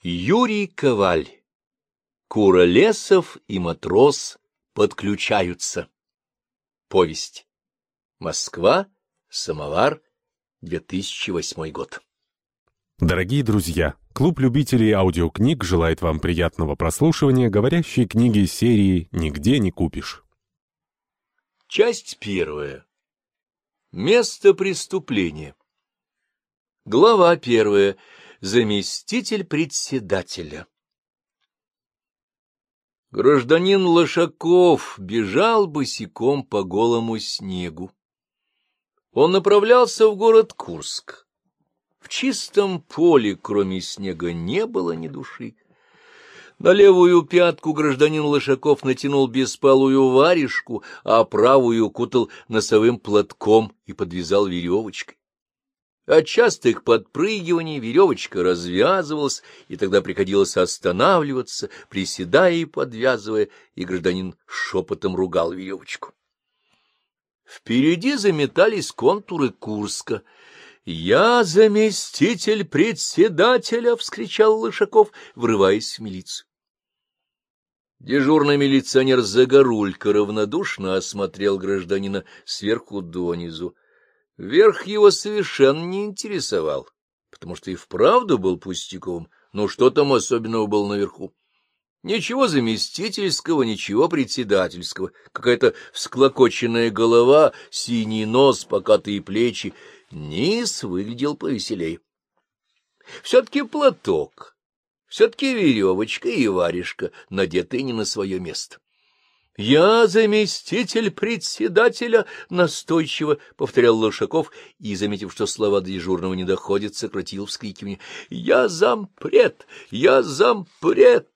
Юрий Коваль. Куролесов и матрос подключаются. Повесть. Москва. Самовар. 2008 год. Дорогие друзья, клуб любителей аудиокниг желает вам приятного прослушивания говорящей книги серии «Нигде не купишь». Часть первая. Место преступления. Глава первая. Заместитель председателя. Гражданин Лошаков бежал босиком по голому снегу. Он направлялся в город Курск. В чистом поле, кроме снега, не было ни души. На левую пятку гражданин Лошаков натянул беспалую варежку, а правую кутал носовым платком и подвязал веревочкой. От частых подпрыгиваний веревочка развязывалась, и тогда приходилось останавливаться, приседая и подвязывая, и гражданин шепотом ругал веревочку. Впереди заметались контуры Курска. «Я заместитель председателя!» — вскричал Лышаков, врываясь в милицию. Дежурный милиционер Загорулько равнодушно осмотрел гражданина сверху донизу. Верх его совершенно не интересовал, потому что и вправду был пустяком, но что там особенного было наверху? Ничего заместительского, ничего председательского, какая-то всклокоченная голова, синий нос, покатые плечи. Низ выглядел повеселей. Все-таки платок, все-таки веревочка и варежка, надетые не на свое место. «Я заместитель председателя», — настойчиво повторял Лошаков и, заметив, что слова дежурного не доходят, сократил вскрикивание. «Я зампред! Я зампред!»